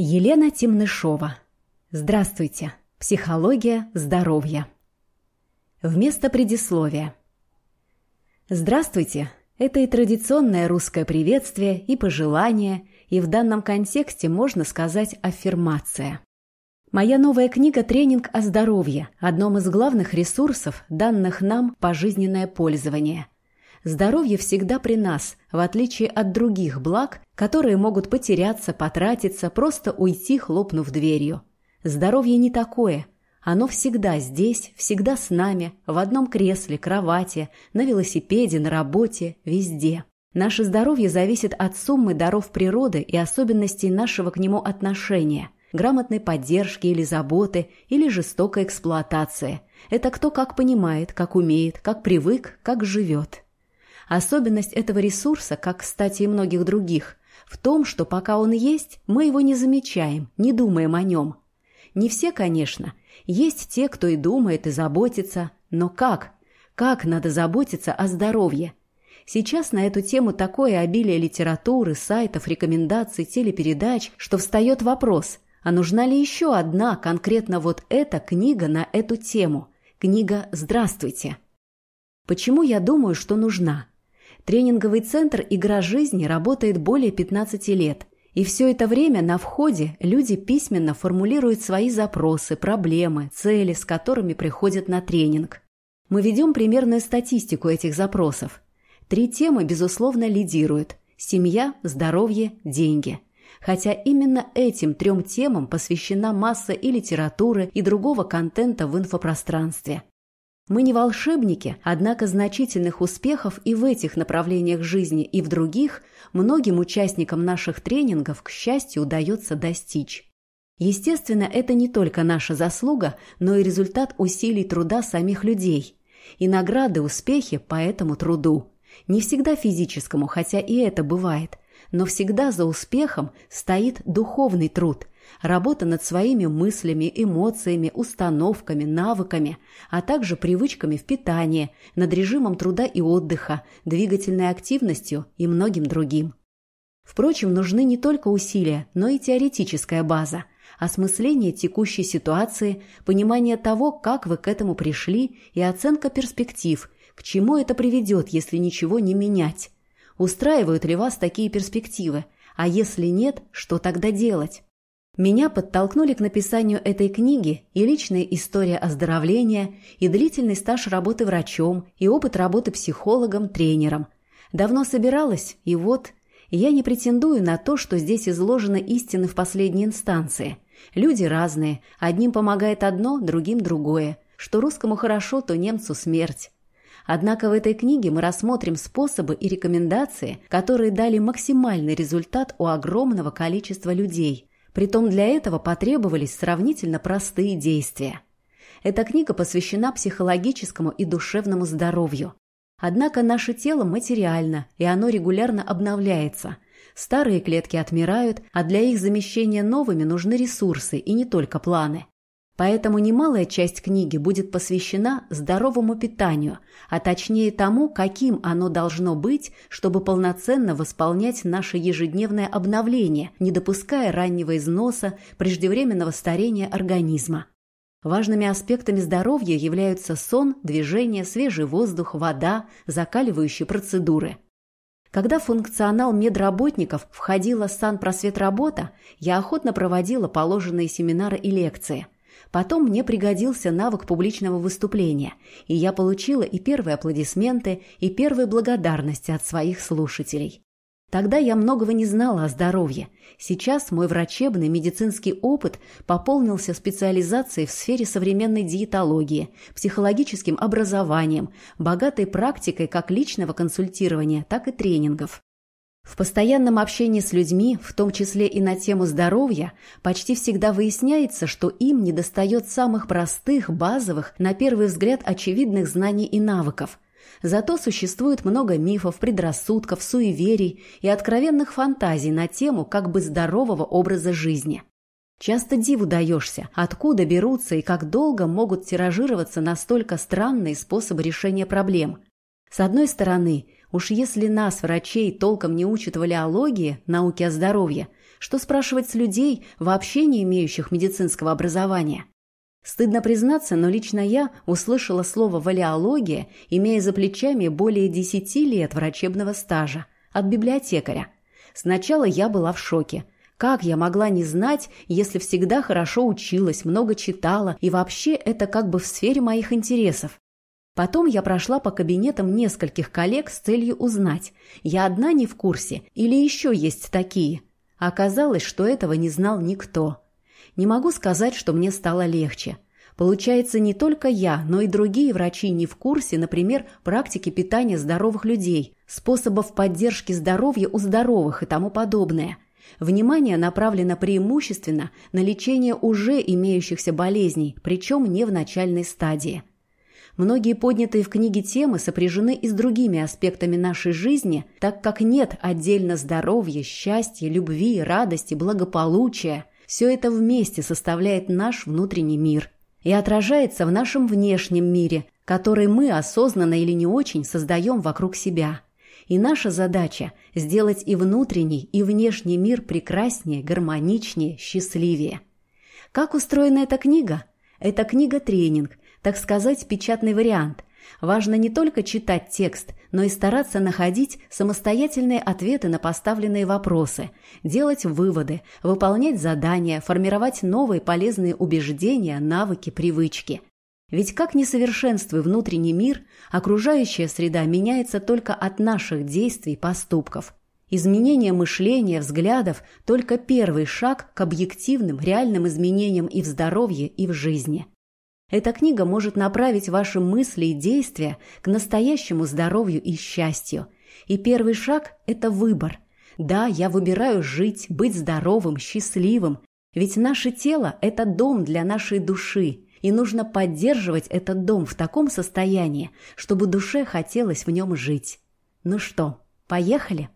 Елена Темнышова. Здравствуйте. Психология здоровья. Вместо предисловия. Здравствуйте. Это и традиционное русское приветствие, и пожелание, и в данном контексте можно сказать аффирмация. Моя новая книга «Тренинг о здоровье» – одном из главных ресурсов, данных нам пожизненное пользование – Здоровье всегда при нас, в отличие от других благ, которые могут потеряться, потратиться, просто уйти, хлопнув дверью. Здоровье не такое. Оно всегда здесь, всегда с нами, в одном кресле, кровати, на велосипеде, на работе, везде. Наше здоровье зависит от суммы даров природы и особенностей нашего к нему отношения, грамотной поддержки или заботы, или жестокой эксплуатации. Это кто как понимает, как умеет, как привык, как живет. Особенность этого ресурса, как, кстати, и многих других, в том, что пока он есть, мы его не замечаем, не думаем о нем. Не все, конечно. Есть те, кто и думает, и заботится. Но как? Как надо заботиться о здоровье? Сейчас на эту тему такое обилие литературы, сайтов, рекомендаций, телепередач, что встает вопрос, а нужна ли еще одна, конкретно вот эта книга на эту тему? Книга «Здравствуйте». Почему я думаю, что нужна? Тренинговый центр «Игра жизни» работает более 15 лет, и все это время на входе люди письменно формулируют свои запросы, проблемы, цели, с которыми приходят на тренинг. Мы ведем примерную статистику этих запросов. Три темы, безусловно, лидируют – семья, здоровье, деньги. Хотя именно этим трем темам посвящена масса и литературы, и другого контента в инфопространстве. Мы не волшебники, однако значительных успехов и в этих направлениях жизни, и в других многим участникам наших тренингов, к счастью, удается достичь. Естественно, это не только наша заслуга, но и результат усилий труда самих людей. И награды, успехи по этому труду. Не всегда физическому, хотя и это бывает. Но всегда за успехом стоит духовный труд – работа над своими мыслями, эмоциями, установками, навыками, а также привычками в питании, над режимом труда и отдыха, двигательной активностью и многим другим. Впрочем, нужны не только усилия, но и теоретическая база, осмысление текущей ситуации, понимание того, как вы к этому пришли и оценка перспектив, к чему это приведет, если ничего не менять. Устраивают ли вас такие перспективы? А если нет, что тогда делать? Меня подтолкнули к написанию этой книги и личная история оздоровления, и длительный стаж работы врачом, и опыт работы психологом, тренером. Давно собиралась, и вот... Я не претендую на то, что здесь изложены истины в последней инстанции. Люди разные, одним помогает одно, другим другое. Что русскому хорошо, то немцу смерть. Однако в этой книге мы рассмотрим способы и рекомендации, которые дали максимальный результат у огромного количества людей, Притом для этого потребовались сравнительно простые действия. Эта книга посвящена психологическому и душевному здоровью. Однако наше тело материально, и оно регулярно обновляется. Старые клетки отмирают, а для их замещения новыми нужны ресурсы и не только планы. Поэтому немалая часть книги будет посвящена здоровому питанию, а точнее тому, каким оно должно быть, чтобы полноценно восполнять наше ежедневное обновление, не допуская раннего износа, преждевременного старения организма. Важными аспектами здоровья являются сон, движение, свежий воздух, вода, закаливающие процедуры. Когда функционал медработников входила санпросветработа, я охотно проводила положенные семинары и лекции – Потом мне пригодился навык публичного выступления, и я получила и первые аплодисменты, и первые благодарности от своих слушателей. Тогда я многого не знала о здоровье. Сейчас мой врачебный медицинский опыт пополнился специализацией в сфере современной диетологии, психологическим образованием, богатой практикой как личного консультирования, так и тренингов. В постоянном общении с людьми, в том числе и на тему здоровья, почти всегда выясняется, что им недостает самых простых, базовых, на первый взгляд очевидных знаний и навыков. Зато существует много мифов, предрассудков, суеверий и откровенных фантазий на тему как бы здорового образа жизни. Часто диву даешься, откуда берутся и как долго могут тиражироваться настолько странные способы решения проблем. С одной стороны – Уж если нас, врачей, толком не учат валиологии, науке о здоровье, Что спрашивать с людей, вообще не имеющих медицинского образования? Стыдно признаться, но лично я услышала слово «валиология», имея за плечами более десяти лет врачебного стажа, от библиотекаря. Сначала я была в шоке. Как я могла не знать, если всегда хорошо училась, много читала, и вообще это как бы в сфере моих интересов? Потом я прошла по кабинетам нескольких коллег с целью узнать, я одна не в курсе или еще есть такие. Оказалось, что этого не знал никто. Не могу сказать, что мне стало легче. Получается, не только я, но и другие врачи не в курсе, например, практики питания здоровых людей, способов поддержки здоровья у здоровых и тому подобное. Внимание направлено преимущественно на лечение уже имеющихся болезней, причем не в начальной стадии. Многие поднятые в книге темы сопряжены и с другими аспектами нашей жизни, так как нет отдельно здоровья, счастья, любви, радости, благополучия. Все это вместе составляет наш внутренний мир и отражается в нашем внешнем мире, который мы осознанно или не очень создаем вокруг себя. И наша задача – сделать и внутренний, и внешний мир прекраснее, гармоничнее, счастливее. Как устроена эта книга? Это книга-тренинг, так сказать, печатный вариант, Важно не только читать текст, но и стараться находить самостоятельные ответы на поставленные вопросы, делать выводы, выполнять задания, формировать новые полезные убеждения, навыки, привычки. Ведь как не совершенствуй внутренний мир, окружающая среда меняется только от наших действий и поступков. Изменение мышления, взглядов – только первый шаг к объективным, реальным изменениям и в здоровье, и в жизни. Эта книга может направить ваши мысли и действия к настоящему здоровью и счастью. И первый шаг – это выбор. Да, я выбираю жить, быть здоровым, счастливым. Ведь наше тело – это дом для нашей души, и нужно поддерживать этот дом в таком состоянии, чтобы душе хотелось в нем жить. Ну что, поехали?